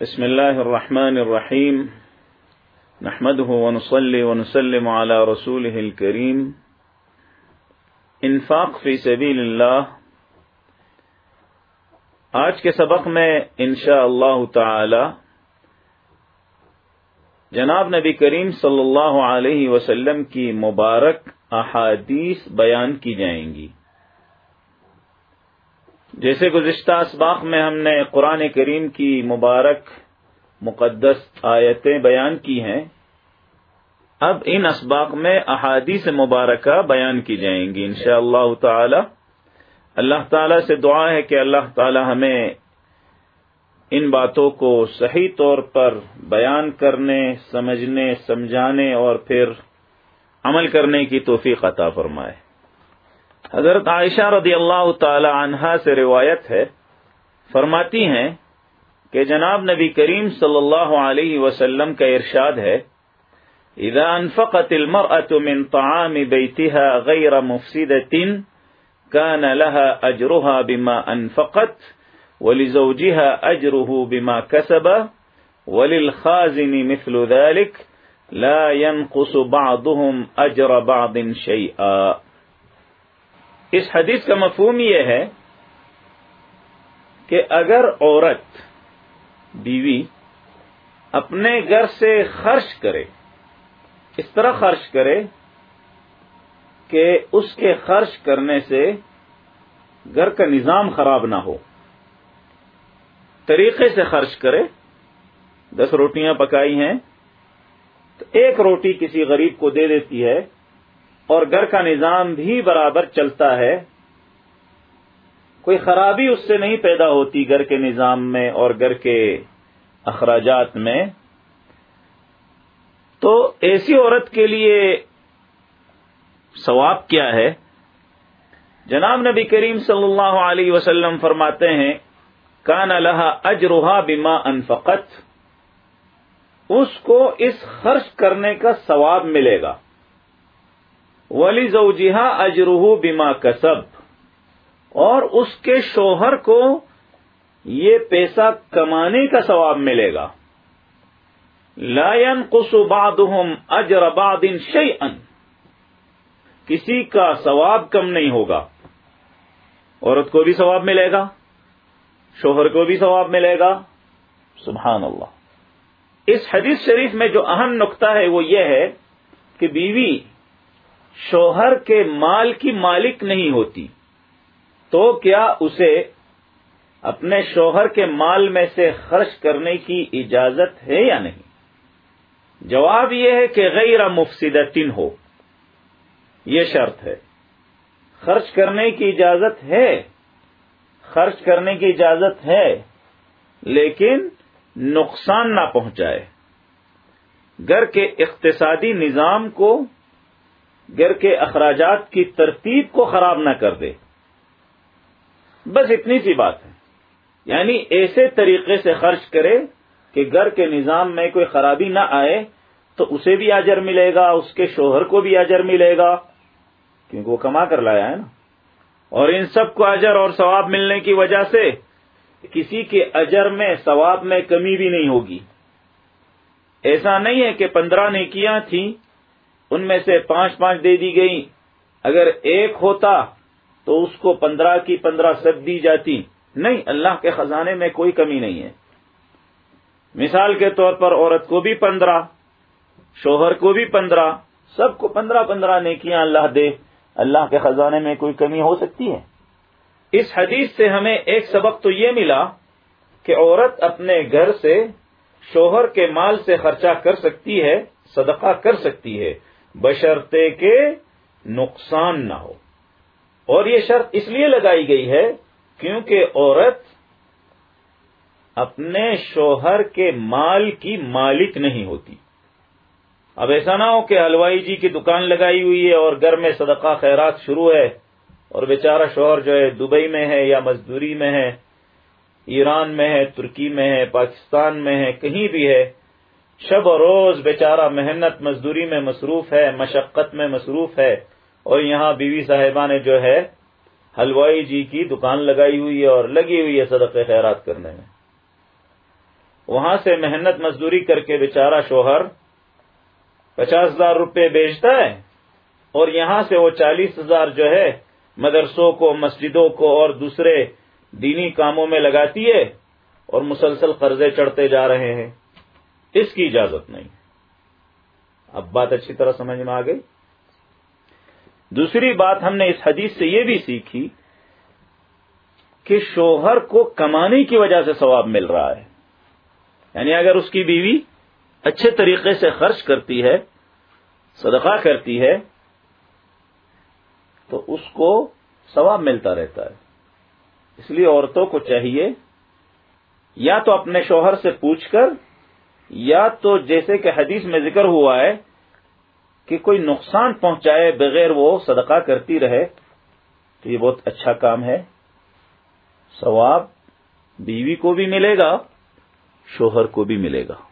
بسم الله الرحمن الرحيم نحمده ونصلي ونسلم على رسوله الكريم انفاق فی سبیل اللہ آج کے سبق میں انشاء اللہ تعالی جناب نبی کریم صلی اللہ علیہ وسلم کی مبارک احادیث بیان کی جائیں گی جیسے گزشتہ اسباق میں ہم نے قرآن کریم کی مبارک مقدس آیتیں بیان کی ہیں، اب ان اسباق میں احادیث مبارکہ بیان کی جائیں گی انشاء اللہ تعالی۔ اللہ تعالی سے دعا ہے کہ اللہ تعالی ہمیں ان باتوں کو صحیح طور پر بیان کرنے، سمجھنے، سمجھانے اور پھر عمل کرنے کی توفیق عطا فرمائے۔ حضرت عائشہ رضی اللہ تعالی عنہا سے روایت ہے، فرماتی ہیں کہ جناب نبی کریم صلی اللہ علیہ وسلم کا ارشاد ہے، اذا انفقت المرأة من طعام بيتها غير مفسدة كان لها اجرها بما انفقت ولزوجها اجره بما كسب وللخازن مثل ذلك لا ينقص بعضهم اجر بعض شيئا. اس حدیث کا مفہوم یہ ہے کہ اگر عورت بیوی اپنے گھر سے خرچ کرے، اس طرح خرچ کرے کہ اس کے خرچ کرنے سے گھر کا نظام خراب نہ ہو۔ طریقے سے خرچ کرے، دس روٹیاں پکائی ہیں، تو ایک روٹی کسی غریب کو دے دیتی ہے اور گھر کا نظام بھی برابر چلتا ہے۔ کوئی خرابی اس سے نہیں پیدا ہوتی گھر کے نظام میں اور گھر کے اخراجات میں۔ تو ایسی عورت کے لیے ثواب کیا ہے؟ جناب نبی کریم صلی اللہ علیہ وسلم فرماتے ہیں، کان اللہ اجروہا بیما انفقت اس کو اس خرچ کرنے کا ثواب ملے گا۔ ولی زوجہا اجروہ بیما کسب۔ اور اس کے شوہر کو یہ پیسہ کمانے کا ثواب ملے گا۔ لائن بعضهم اجر بعض شيئا کسی کا ثواب کم نہیں ہوگا۔ عورت کو بھی ثواب ملے گا۔ شوہر کو بھی ثواب ملے گا۔ سبحان اللہ۔ اس حدیث شریف میں جو اہم نقطہ ہے وہ یہ ہے کہ بیوی شوہر کے مال کی مالک نہیں ہوتی تو کیا اسے اپنے شوہر کے مال میں سے خرچ کرنے کی اجازت ہے یا نہیں؟ جواب یہ ہے کہ غیر مفسدتن ہو۔ یہ شرط ہے۔ خرچ کرنے کی اجازت ہے۔ خرچ کرنے کی اجازت ہے، لیکن نقصان نہ پہنچائے۔ گھر کے اقتصادی نظام کو گھر کے اخراجات کی ترتیب کو خراب نہ کر دے۔ بس اتنی سی بات ہے۔ یعنی ایسے طریقے سے خرچ کرے کہ گھر کے نظام میں کوئی خرابی نہ آئے تو اسے بھی اجر ملے گا، اس کے شوہر کو بھی اجر ملے گا۔ کیونکہ وہ کما کر لایا ہے نا۔ اور ان سب کو اجر اور ثواب ملنے کی وجہ سے کسی کے اجر میں ثواب میں کمی بھی نہیں ہوگی۔ ایسا نہیں ہے کہ پندرہ نیکیاں تھیں ان میں سے پانچ پانچ دے دی گئی اگر ایک ہوتا تو اس کو پندرہ کی پندرہ سب دی جاتی۔ نہیں، اللہ کے خزانے میں کوئی کمی نہیں ہے۔ مثال کے طور پر عورت کو بھی پندرہ، شوہر کو بھی پندرہ، سب کو پندرہ پندرہ نیکیاں اللہ دے۔ اللہ کے خزانے میں کوئی کمی ہو سکتی ہے۔ اس حدیث سے ہمیں ایک سبق تو یہ ملا کہ عورت اپنے گھر سے شوہر کے مال سے خرچہ کر سکتی ہے، صدقہ کر سکتی ہے۔ بشرطے کے نقصان نہ ہو۔ اور یہ شرط اس لیے لگائی گئی ہے کیونکہ عورت اپنے شوہر کے مال کی مالک نہیں ہوتی۔ اب ایسا نہ ہو کہ ہلوائی جی کی دکان لگائی ہوئی ہے اور گھر میں صدقہ خیرات شروع ہے اور بیچارہ شوہر جو ہے دبئی میں ہے یا مزدوری میں ہے، ایران میں ہے، ترکی میں ہے، پاکستان میں ہے، کہیں بھی ہے۔ شب و روز بیچارہ محنت مزدوری میں مصروف ہے، مشقت میں مصروف ہے۔ اور یہاں بیوی صاحبہ نے جو ہے، حلوائی جی کی دکان لگائی ہوئی ہے اور لگی ہوئی ہے صدق خیرات کرنے میں۔ وہاں سے محنت مزدوری کر کے بیچارہ شوہر پچاس ہزار روپے بیچتا ہے۔ اور یہاں سے وہ چالیس ہزار جو ہے، مدرسوں کو، مسجدوں کو اور دوسرے دینی کاموں میں لگاتی ہے اور مسلسل قرضے چڑھتے جا رہے ہیں۔ اس کی اجازت نہیں۔ اب بات اچھی طرح سمجھ میں آ گئی۔ دوسری بات ہم نے اس حدیث سے یہ بھی سیکھی کہ شوہر کو کمانے کی وجہ سے ثواب مل رہا ہے۔ یعنی اگر اس کی بیوی اچھے طریقے سے خرچ کرتی ہے، صدقہ کرتی ہے، تو اس کو ثواب ملتا رہتا ہے۔ اس لیے عورتوں کو چاہیے یا تو اپنے شوہر سے پوچھ کر یا تو جیسے کہ حدیث میں ذکر ہوا ہے کہ کوئی نقصان پہنچائے بغیر وہ صدقہ کرتی رہے، تو یہ بہت اچھا کام ہے۔ ثواب بیوی کو بھی ملے گا، شوہر کو بھی ملے گا۔